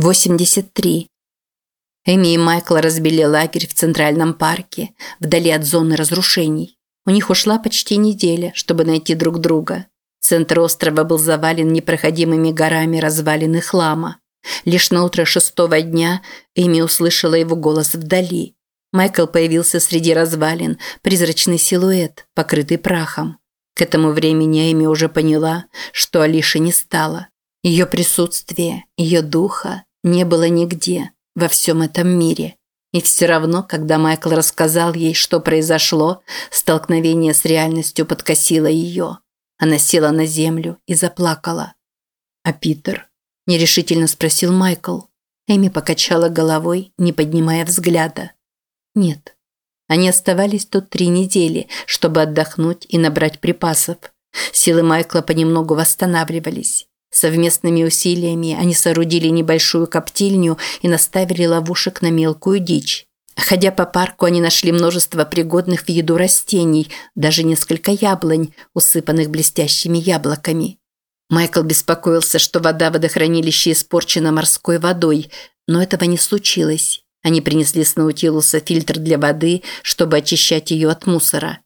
83. Эми и Майкл разбили лагерь в Центральном парке, вдали от зоны разрушений. У них ушла почти неделя, чтобы найти друг друга. Центр острова был завален непроходимыми горами развалин и хлама. Лишь на утро шестого дня Эми услышала его голос вдали. Майкл появился среди развалин, призрачный силуэт, покрытый прахом. К этому времени Эми уже поняла, что Алиши не стало. Ее присутствие, ее духа не было нигде, во всем этом мире. И все равно, когда Майкл рассказал ей, что произошло, столкновение с реальностью подкосило ее. Она села на землю и заплакала. «А Питер?» – нерешительно спросил Майкл. Эми покачала головой, не поднимая взгляда. «Нет». Они оставались тут три недели, чтобы отдохнуть и набрать припасов. Силы Майкла понемногу восстанавливались. Совместными усилиями они соорудили небольшую коптильню и наставили ловушек на мелкую дичь. Ходя по парку, они нашли множество пригодных в еду растений, даже несколько яблонь, усыпанных блестящими яблоками. Майкл беспокоился, что вода в водохранилище испорчена морской водой, но этого не случилось. Они принесли с Наутилуса фильтр для воды, чтобы очищать ее от мусора.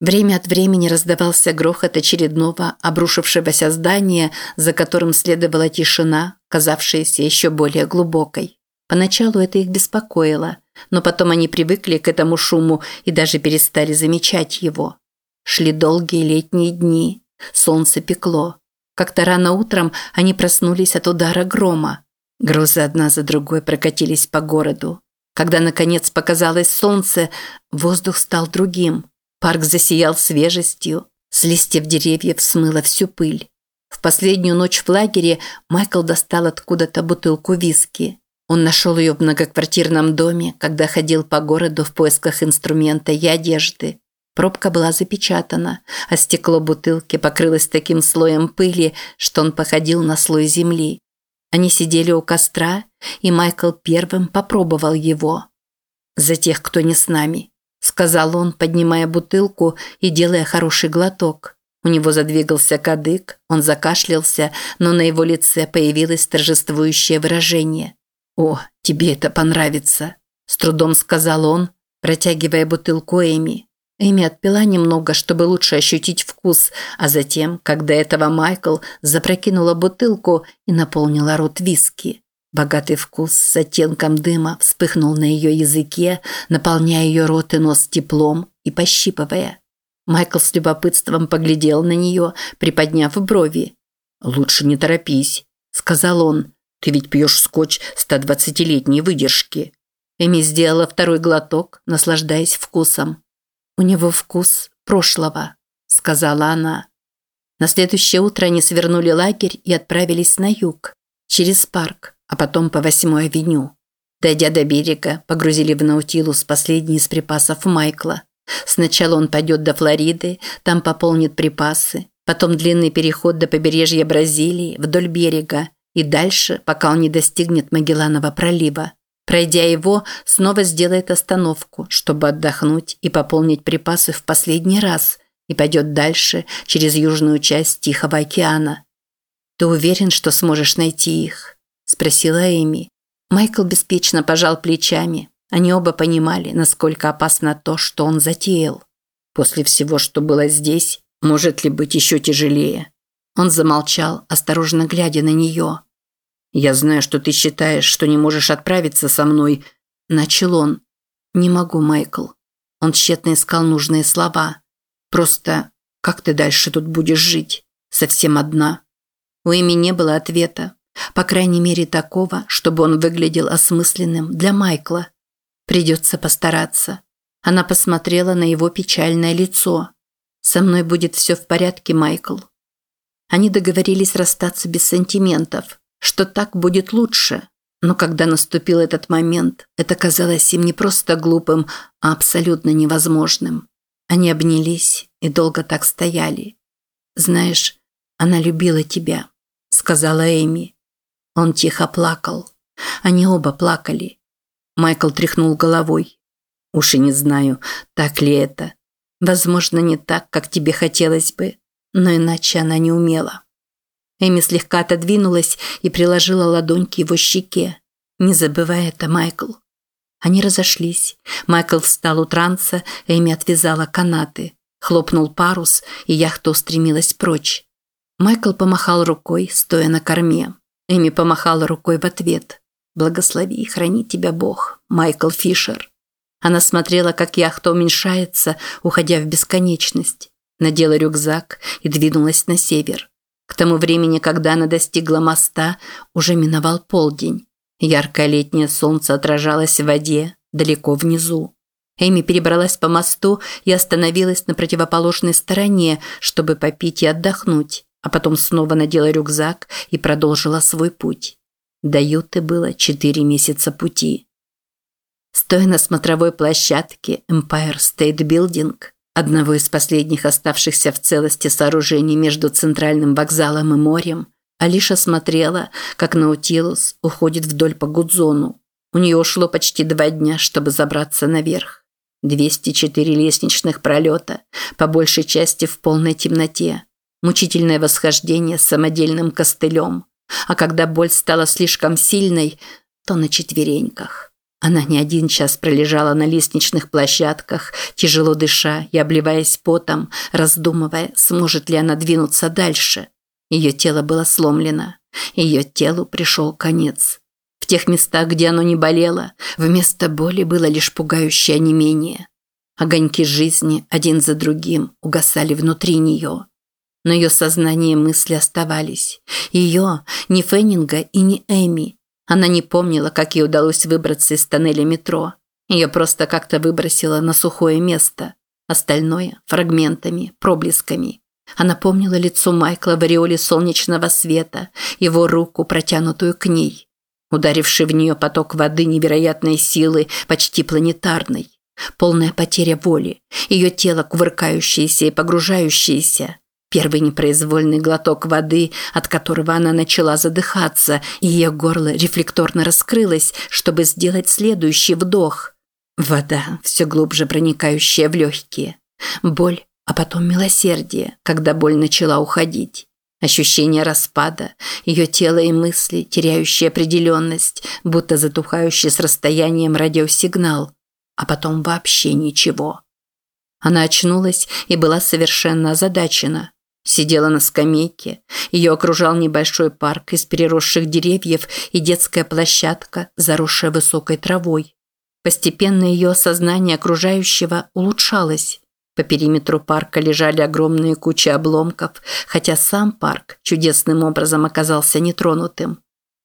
Время от времени раздавался грохот очередного обрушившегося здания, за которым следовала тишина, казавшаяся еще более глубокой. Поначалу это их беспокоило, но потом они привыкли к этому шуму и даже перестали замечать его. Шли долгие летние дни, солнце пекло. Как-то рано утром они проснулись от удара грома. Грозы одна за другой прокатились по городу. Когда, наконец, показалось солнце, воздух стал другим – Парк засиял свежестью, с листьев деревьев смыло всю пыль. В последнюю ночь в лагере Майкл достал откуда-то бутылку виски. Он нашел ее в многоквартирном доме, когда ходил по городу в поисках инструмента и одежды. Пробка была запечатана, а стекло бутылки покрылось таким слоем пыли, что он походил на слой земли. Они сидели у костра, и Майкл первым попробовал его. «За тех, кто не с нами», – сказал он, поднимая бутылку и делая хороший глоток. У него задвигался кадык, он закашлялся, но на его лице появилось торжествующее выражение. «О, тебе это понравится», – с трудом сказал он, протягивая бутылку Эми. Эми отпила немного, чтобы лучше ощутить вкус, а затем, когда этого Майкл запрокинула бутылку и наполнила рот виски. Богатый вкус с оттенком дыма вспыхнул на ее языке, наполняя ее рот и нос теплом и пощипывая. Майкл с любопытством поглядел на нее, приподняв брови. «Лучше не торопись», – сказал он. «Ты ведь пьешь скотч 120-летней выдержки». Эми сделала второй глоток, наслаждаясь вкусом. «У него вкус прошлого», – сказала она. На следующее утро они свернули лагерь и отправились на юг, через парк а потом по восьмой авеню. Дойдя до берега, погрузили в Наутилус последний из припасов Майкла. Сначала он пойдет до Флориды, там пополнит припасы, потом длинный переход до побережья Бразилии вдоль берега и дальше, пока он не достигнет Магелланова пролива. Пройдя его, снова сделает остановку, чтобы отдохнуть и пополнить припасы в последний раз и пойдет дальше через южную часть Тихого океана. Ты уверен, что сможешь найти их? Спросила Эми. Майкл беспечно пожал плечами. Они оба понимали, насколько опасно то, что он затеял. После всего, что было здесь, может ли быть еще тяжелее? Он замолчал, осторожно глядя на нее. «Я знаю, что ты считаешь, что не можешь отправиться со мной», – начал он. «Не могу, Майкл». Он тщетно искал нужные слова. «Просто, как ты дальше тут будешь жить? Совсем одна?» У Эми не было ответа. По крайней мере, такого, чтобы он выглядел осмысленным для Майкла. Придется постараться. Она посмотрела на его печальное лицо. «Со мной будет все в порядке, Майкл». Они договорились расстаться без сантиментов, что так будет лучше. Но когда наступил этот момент, это казалось им не просто глупым, а абсолютно невозможным. Они обнялись и долго так стояли. «Знаешь, она любила тебя», – сказала Эми. Он тихо плакал. Они оба плакали. Майкл тряхнул головой. Уж и не знаю, так ли это. Возможно, не так, как тебе хотелось бы, но иначе она не умела. Эми слегка отодвинулась и приложила ладонь к его щеке. «Не забывай это, Майкл». Они разошлись. Майкл встал у транса, Эми отвязала канаты. Хлопнул парус, и яхта устремилась прочь. Майкл помахал рукой, стоя на корме. Эми помахала рукой в ответ. «Благослови и храни тебя Бог, Майкл Фишер». Она смотрела, как яхта уменьшается, уходя в бесконечность. Надела рюкзак и двинулась на север. К тому времени, когда она достигла моста, уже миновал полдень. Яркое летнее солнце отражалось в воде, далеко внизу. Эми перебралась по мосту и остановилась на противоположной стороне, чтобы попить и отдохнуть, а потом снова надела рюкзак и продолжила свой путь. До Юты было четыре месяца пути. Стоя на смотровой площадке Empire State Building, одного из последних оставшихся в целости сооружений между центральным вокзалом и морем, Алиша смотрела, как Наутилус уходит вдоль по Гудзону. У нее ушло почти два дня, чтобы забраться наверх. 204 лестничных пролета, по большей части в полной темноте. Мучительное восхождение с самодельным костылем. А когда боль стала слишком сильной, то на четвереньках. Она не один час пролежала на лестничных площадках, тяжело дыша и обливаясь потом, раздумывая, сможет ли она двинуться дальше. Ее тело было сломлено. Ее телу пришел конец. В тех местах, где оно не болело, вместо боли было лишь пугающее онемение. Огоньки жизни один за другим угасали внутри нее. Но ее сознание и мысли оставались. Ее, не Феннинга и не Эми, она не помнила, как ей удалось выбраться из тоннеля метро. Ее просто как-то выбросило на сухое место. Остальное – фрагментами, проблесками. Она помнила лицо Майкла в ореоле солнечного света, его руку, протянутую к ней. Ударивший в нее поток воды невероятной силы, почти планетарной. Полная потеря воли, ее тело кувыркающееся и погружающееся. Первый непроизвольный глоток воды, от которого она начала задыхаться, и ее горло рефлекторно раскрылось, чтобы сделать следующий вдох. Вода, все глубже проникающая в легкие. Боль, а потом милосердие, когда боль начала уходить. Ощущение распада, ее тело и мысли, теряющие определенность, будто затухающий с расстоянием радиосигнал, а потом вообще ничего. Она очнулась и была совершенно озадачена. Сидела на скамейке. Ее окружал небольшой парк из переросших деревьев и детская площадка, заросшая высокой травой. Постепенно ее осознание окружающего улучшалось. По периметру парка лежали огромные кучи обломков, хотя сам парк чудесным образом оказался нетронутым.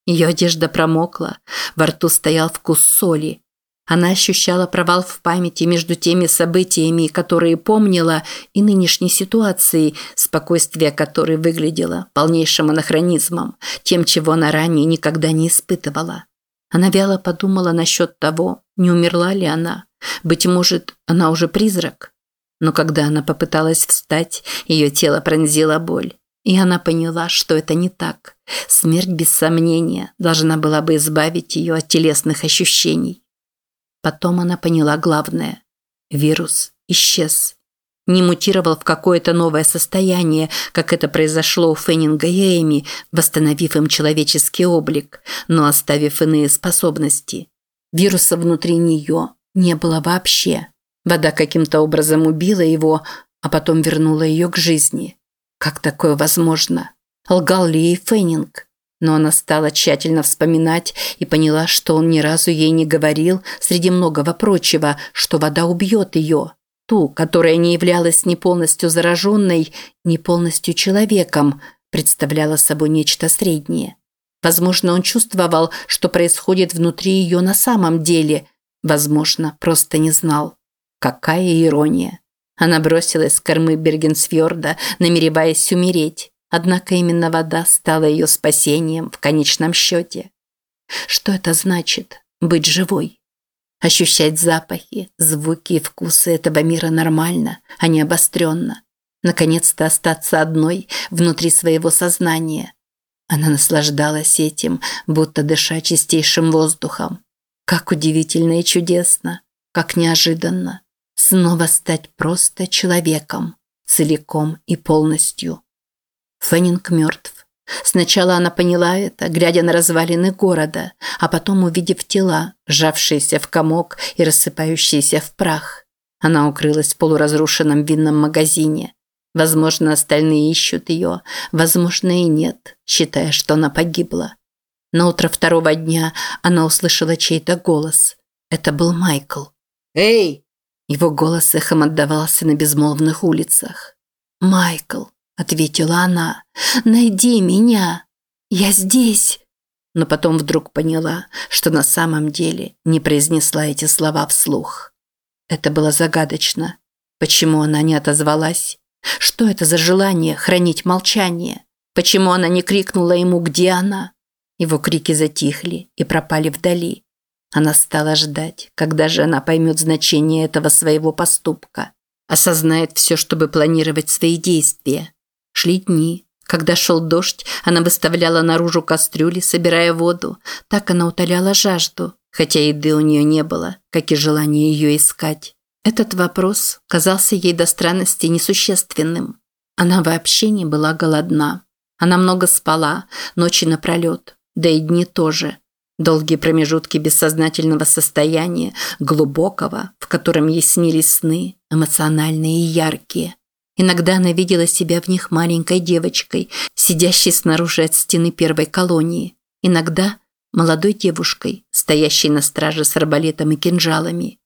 Ее одежда промокла, во рту стоял вкус соли, она ощущала провал в памяти между теми событиями, которые помнила, и нынешней ситуацией, спокойствие которой выглядело полнейшим анахронизмом, тем, чего она ранее никогда не испытывала. Она вяло подумала насчет того, не умерла ли она. Быть может, она уже призрак. Но когда она попыталась встать, ее тело пронзила боль. И она поняла, что это не так. Смерть, без сомнения, должна была бы избавить ее от телесных ощущений. Потом она поняла главное. Вирус исчез. Не мутировал в какое-то новое состояние, как это произошло у Феннинга и Эми, восстановив им человеческий облик, но оставив иные способности. Вируса внутри нее не было вообще. Вода каким-то образом убила его, а потом вернула ее к жизни. Как такое возможно? Лгал ли ей Феннинг? Но она стала тщательно вспоминать и поняла, что он ни разу ей не говорил, среди многого прочего, что вода убьет ее. Ту, которая не являлась ни полностью зараженной, ни полностью человеком, представляла собой нечто среднее. Возможно, он чувствовал, что происходит внутри ее на самом деле. Возможно, просто не знал. Какая ирония. Она бросилась с кормы Бергенсфьорда, намереваясь умереть. Однако именно вода стала ее спасением в конечном счете. Что это значит – быть живой? Ощущать запахи, звуки и вкусы этого мира нормально, а не обостренно. Наконец-то остаться одной внутри своего сознания. Она наслаждалась этим, будто дыша чистейшим воздухом. Как удивительно и чудесно, как неожиданно. Снова стать просто человеком, целиком и полностью. Феннинг мертв. Сначала она поняла это, глядя на развалины города, а потом увидев тела, сжавшиеся в комок и рассыпающиеся в прах. Она укрылась в полуразрушенном винном магазине. Возможно, остальные ищут ее, возможно и нет, считая, что она погибла. На утро второго дня она услышала чей-то голос. Это был Майкл. «Эй!» Его голос эхом отдавался на безмолвных улицах. «Майкл!» – ответила она. «Найди меня! Я здесь!» Но потом вдруг поняла, что на самом деле не произнесла эти слова вслух. Это было загадочно. Почему она не отозвалась? Что это за желание хранить молчание? Почему она не крикнула ему, где она? Его крики затихли и пропали вдали. Она стала ждать, когда же она поймет значение этого своего поступка. Осознает все, чтобы планировать свои действия. Шли дни. Когда шел дождь, она выставляла наружу кастрюли, собирая воду. Так она утоляла жажду, хотя еды у нее не было, как и желание ее искать. Этот вопрос казался ей до странности несущественным. Она вообще не была голодна. Она много спала, ночи напролет, да и дни тоже. Долгие промежутки бессознательного состояния, глубокого, в котором ей снились сны, эмоциональные и яркие – Иногда она видела себя в них маленькой девочкой, сидящей снаружи от стены первой колонии. Иногда молодой девушкой, стоящей на страже с арбалетом и кинжалами.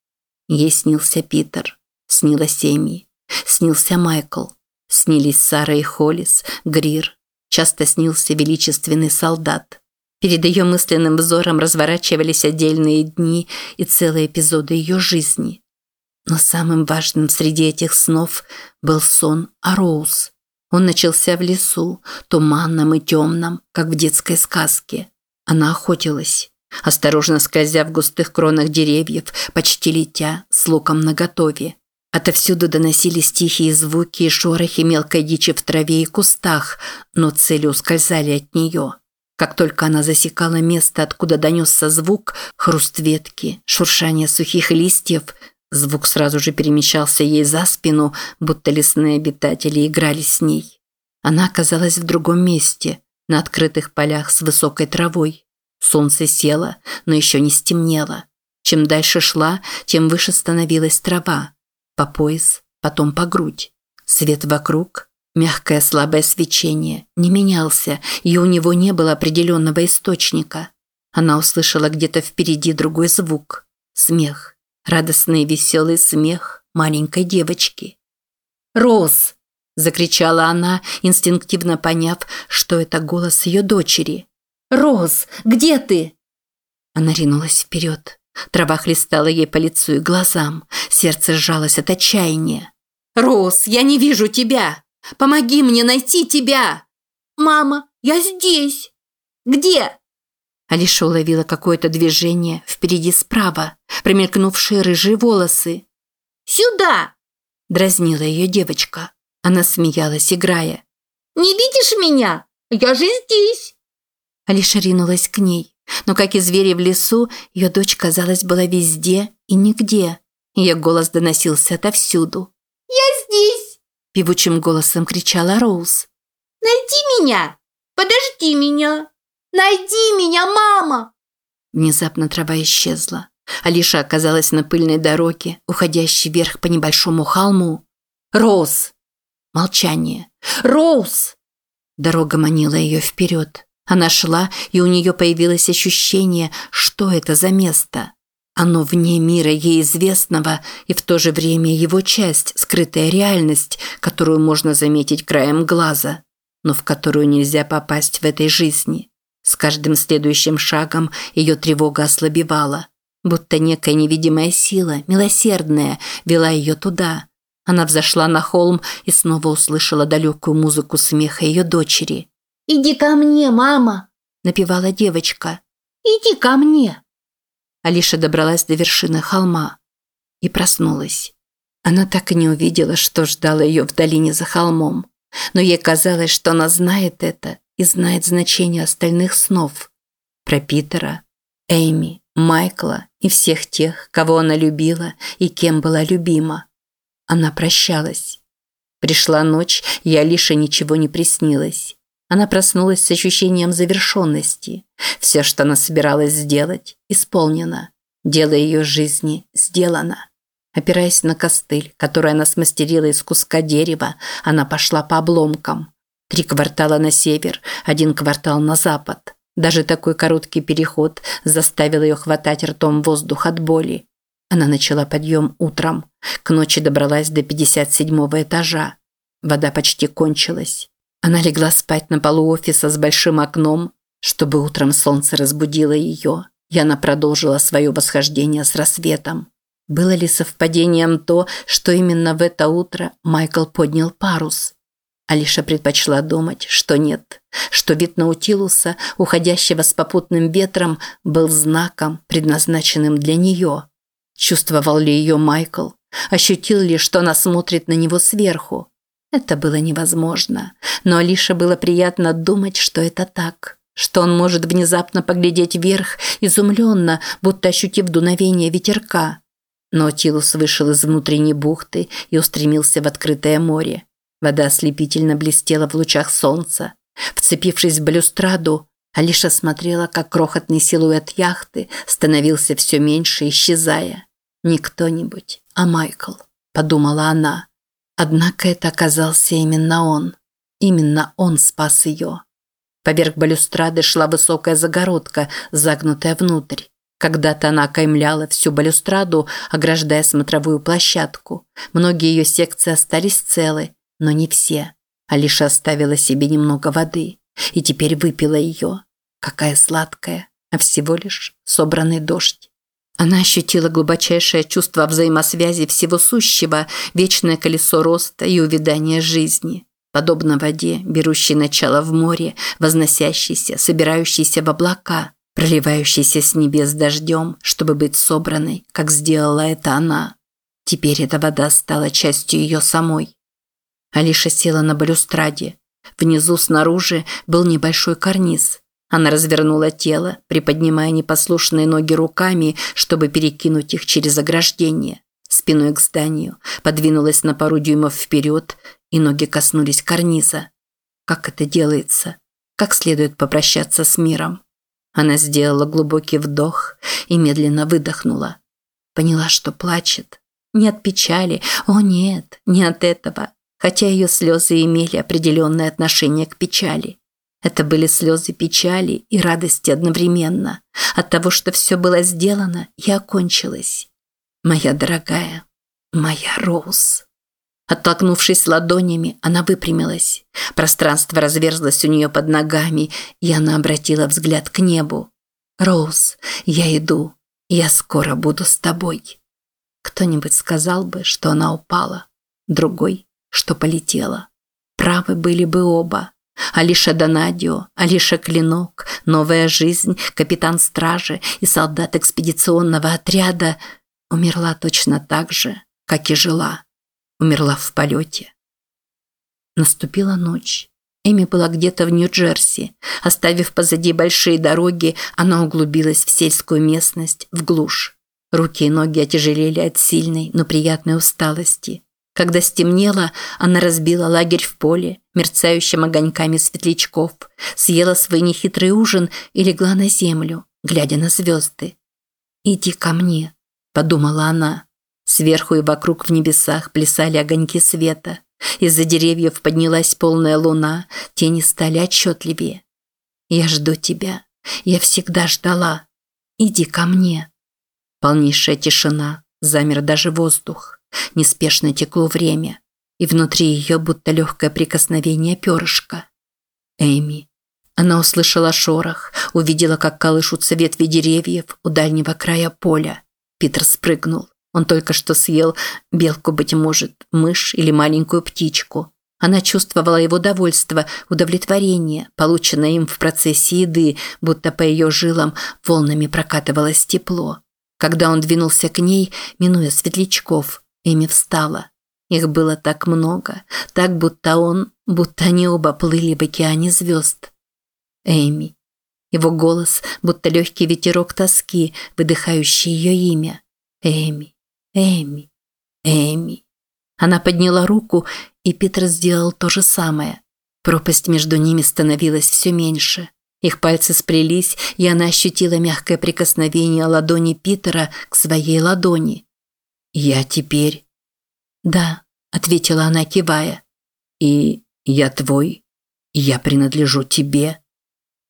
Ей снился Питер, снилась Эми, снился Майкл, снились Сара и Холлис, Грир, часто снился величественный солдат. Перед ее мысленным взором разворачивались отдельные дни и целые эпизоды ее жизни. Но самым важным среди этих снов был сон о Роуз. Он начался в лесу, туманном и темном, как в детской сказке. Она охотилась, осторожно скользя в густых кронах деревьев, почти летя, с луком наготове. Отовсюду доносились тихие звуки и шорохи мелкой дичи в траве и кустах, но цели ускользали от нее. Как только она засекала место, откуда донесся звук, хруст ветки, шуршание сухих листьев, Звук сразу же перемещался ей за спину, будто лесные обитатели играли с ней. Она оказалась в другом месте, на открытых полях с высокой травой. Солнце село, но еще не стемнело. Чем дальше шла, тем выше становилась трава. По пояс, потом по грудь. Свет вокруг, мягкое слабое свечение, не менялся, и у него не было определенного источника. Она услышала где-то впереди другой звук – смех радостный веселый смех маленькой девочки. «Роз!» – закричала она, инстинктивно поняв, что это голос ее дочери. «Роз, где ты?» Она ринулась вперед. Трава хлестала ей по лицу и глазам. Сердце сжалось от отчаяния. «Роз, я не вижу тебя! Помоги мне найти тебя!» «Мама, я здесь!» «Где?» Алиша уловила какое-то движение впереди справа, промелькнувшие рыжие волосы. «Сюда!» – дразнила ее девочка. Она смеялась, играя. «Не видишь меня? Я же здесь!» Алиша ринулась к ней, но, как и звери в лесу, ее дочь, казалось, была везде и нигде. Ее голос доносился отовсюду. «Я здесь!» – певучим голосом кричала Роуз. «Найди меня! Подожди меня!» Найди меня, мама!» Внезапно трава исчезла. Алиша оказалась на пыльной дороге, уходящей вверх по небольшому холму. «Роуз!» Молчание. «Роуз!» Дорога манила ее вперед. Она шла, и у нее появилось ощущение, что это за место. Оно вне мира ей известного и в то же время его часть, скрытая реальность, которую можно заметить краем глаза, но в которую нельзя попасть в этой жизни. С каждым следующим шагом ее тревога ослабевала, будто некая невидимая сила, милосердная, вела ее туда. Она взошла на холм и снова услышала далекую музыку смеха ее дочери. «Иди ко мне, мама!» – напевала девочка. «Иди ко мне!» Алиша добралась до вершины холма и проснулась. Она так и не увидела, что ждало ее в долине за холмом. Но ей казалось, что она знает это и знает значение остальных снов. Про Питера, Эйми, Майкла и всех тех, кого она любила и кем была любима. Она прощалась. Пришла ночь, и Алише ничего не приснилось. Она проснулась с ощущением завершенности. Все, что она собиралась сделать, исполнено. Дело ее жизни сделано. Опираясь на костыль, который она смастерила из куска дерева, она пошла по обломкам. Три квартала на север, один квартал на запад. Даже такой короткий переход заставил ее хватать ртом воздух от боли. Она начала подъем утром. К ночи добралась до 57 этажа. Вода почти кончилась. Она легла спать на полу офиса с большим окном, чтобы утром солнце разбудило ее, и она продолжила свое восхождение с рассветом. Было ли совпадением то, что именно в это утро Майкл поднял парус? Алиша предпочла думать, что нет, что вид Наутилуса, уходящего с попутным ветром, был знаком, предназначенным для нее. Чувствовал ли ее Майкл? Ощутил ли, что она смотрит на него сверху? Это было невозможно, но Алише было приятно думать, что это так, что он может внезапно поглядеть вверх, изумленно, будто ощутив дуновение ветерка. Но Тилус вышел из внутренней бухты и устремился в открытое море. Вода ослепительно блестела в лучах солнца. Вцепившись в балюстраду, Алиша смотрела, как крохотный силуэт яхты становился все меньше, исчезая. «Не кто-нибудь, а Майкл», – подумала она. Однако это оказался именно он. Именно он спас ее. Поверх балюстрады шла высокая загородка, загнутая внутрь. Когда-то она окаймляла всю балюстраду, ограждая смотровую площадку. Многие ее секции остались целы, но не все. Алиша оставила себе немного воды и теперь выпила ее. Какая сладкая, а всего лишь собранный дождь. Она ощутила глубочайшее чувство взаимосвязи всего сущего, вечное колесо роста и увядания жизни. Подобно воде, берущей начало в море, возносящейся, собирающейся в облака, проливающейся с небес дождем, чтобы быть собранной, как сделала это она. Теперь эта вода стала частью ее самой. Алиша села на балюстраде. Внизу снаружи был небольшой карниз. Она развернула тело, приподнимая непослушные ноги руками, чтобы перекинуть их через ограждение. Спиной к зданию, подвинулась на пару дюймов вперед, и ноги коснулись карниза. Как это делается? Как следует попрощаться с миром? Она сделала глубокий вдох и медленно выдохнула. Поняла, что плачет. Не от печали, о нет, не от этого хотя ее слезы имели определенное отношение к печали. Это были слезы печали и радости одновременно от того, что все было сделано и окончилось. Моя дорогая, моя Роуз. Оттолкнувшись ладонями, она выпрямилась. Пространство разверзлось у нее под ногами, и она обратила взгляд к небу. «Роуз, я иду. Я скоро буду с тобой». Кто-нибудь сказал бы, что она упала. Другой что полетела. Правы были бы оба. Алиша Донадио, Алиша Клинок, Новая жизнь, капитан стражи и солдат экспедиционного отряда умерла точно так же, как и жила. Умерла в полете. Наступила ночь. Эми была где-то в Нью-Джерси. Оставив позади большие дороги, она углубилась в сельскую местность, в глушь. Руки и ноги отяжелели от сильной, но приятной усталости. Когда стемнело, она разбила лагерь в поле, мерцающим огоньками светлячков, съела свой нехитрый ужин и легла на землю, глядя на звезды. «Иди ко мне», – подумала она. Сверху и вокруг в небесах плясали огоньки света. Из-за деревьев поднялась полная луна, тени стали отчетливее. «Я жду тебя. Я всегда ждала. Иди ко мне». Полнейшая тишина, замер даже воздух. Неспешно текло время, и внутри ее будто легкое прикосновение перышка. Эми. Она услышала шорох, увидела, как колышутся ветви деревьев у дальнего края поля. Питер спрыгнул. Он только что съел белку, быть может, мышь или маленькую птичку. Она чувствовала его довольство, удовлетворение, полученное им в процессе еды, будто по ее жилам волнами прокатывалось тепло. Когда он двинулся к ней, минуя светлячков, Эми встала. Их было так много, так будто он, будто они оба плыли в океане звезд. Эми. Его голос, будто легкий ветерок тоски, выдыхающий ее имя. Эми, Эми, Эми. Она подняла руку, и Питер сделал то же самое. Пропасть между ними становилась все меньше. Их пальцы сплелись, и она ощутила мягкое прикосновение ладони Питера к своей ладони. «Я теперь...» «Да», – ответила она, кивая. «И я твой? Я принадлежу тебе?»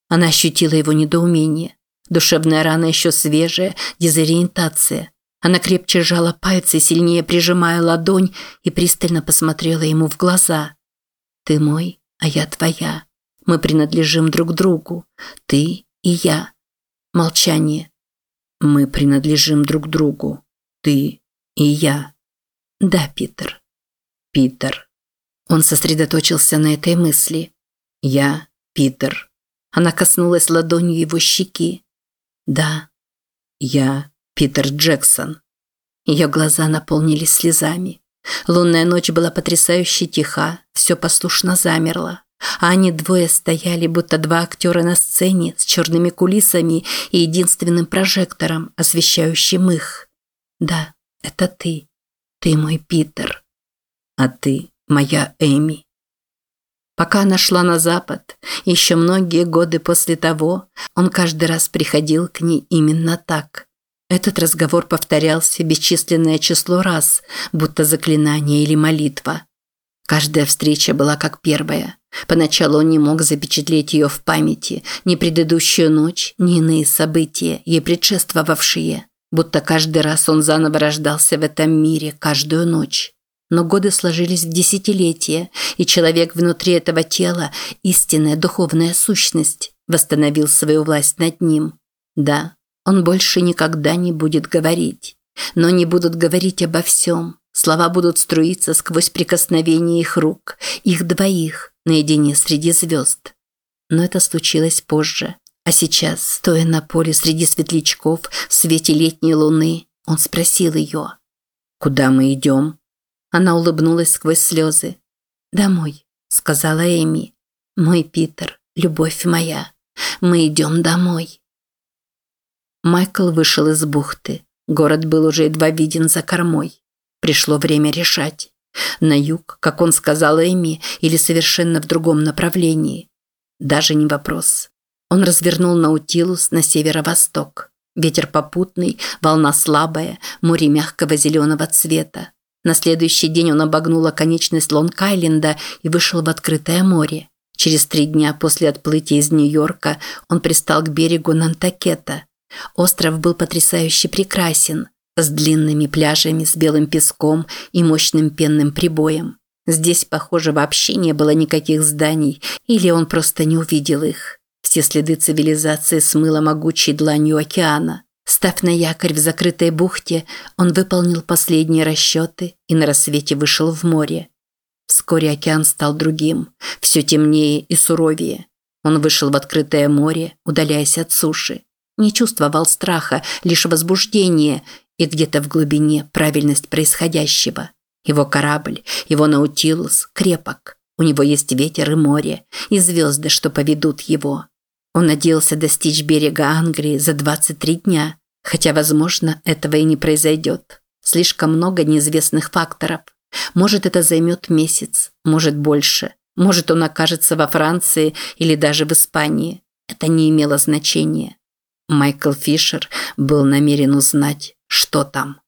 Она ощутила его недоумение. Душевная рана еще свежая, дезориентация. Она крепче сжала пальцы, сильнее прижимая ладонь и пристально посмотрела ему в глаза. «Ты мой, а я твоя. Мы принадлежим друг другу. Ты и я». Молчание. «Мы принадлежим друг другу. Ты и я». «Да, Питер». «Питер». Он сосредоточился на этой мысли. «Я, Питер». Она коснулась ладонью его щеки. «Да, я Питер Джексон». Ее глаза наполнились слезами. Лунная ночь была потрясающе тиха, все послушно замерло. А они двое стояли, будто два актера на сцене с черными кулисами и единственным прожектором, освещающим их. «Да, это ты. Ты мой Питер. А ты моя Эми». Пока она шла на запад, еще многие годы после того, он каждый раз приходил к ней именно так. Этот разговор повторялся бесчисленное число раз, будто заклинание или молитва. Каждая встреча была как первая. Поначалу он не мог запечатлеть ее в памяти, ни предыдущую ночь, ни иные события, ей предшествовавшие. Будто каждый раз он заново рождался в этом мире, каждую ночь. Но годы сложились в десятилетия, и человек внутри этого тела, истинная духовная сущность, восстановил свою власть над ним. Да, он больше никогда не будет говорить. Но не будут говорить обо всем. Слова будут струиться сквозь прикосновение их рук, их двоих, наедине среди звезд. Но это случилось позже. А сейчас, стоя на поле среди светлячков в свете летней луны, он спросил ее. «Куда мы идем?» Она улыбнулась сквозь слезы. «Домой», – сказала Эми. «Мой Питер, любовь моя, мы идем домой». Майкл вышел из бухты. Город был уже едва виден за кормой. Пришло время решать. На юг, как он сказал Эми, или совершенно в другом направлении. Даже не вопрос. Он развернул Наутилус на северо-восток. Ветер попутный, волна слабая, море мягкого зеленого цвета. На следующий день он обогнул оконечность Лонг-Айленда и вышел в открытое море. Через три дня после отплытия из Нью-Йорка он пристал к берегу Нантакета. Остров был потрясающе прекрасен, с длинными пляжами с белым песком и мощным пенным прибоем. Здесь, похоже, вообще не было никаких зданий, или он просто не увидел их. Все следы цивилизации смыло могучей дланью океана. Став на якорь в закрытой бухте, он выполнил последние расчеты и на рассвете вышел в море. Вскоре океан стал другим, все темнее и суровее. Он вышел в открытое море, удаляясь от суши. Не чувствовал страха, лишь возбуждение и где-то в глубине правильность происходящего. Его корабль, его наутилус крепок. У него есть ветер и море, и звезды, что поведут его. Он надеялся достичь берега Англии за 23 дня, хотя, возможно, этого и не произойдет. Слишком много неизвестных факторов. Может, это займет месяц, может, больше. Может, он окажется во Франции или даже в Испании. Это не имело значения. Майкл Фишер был намерен узнать, что там.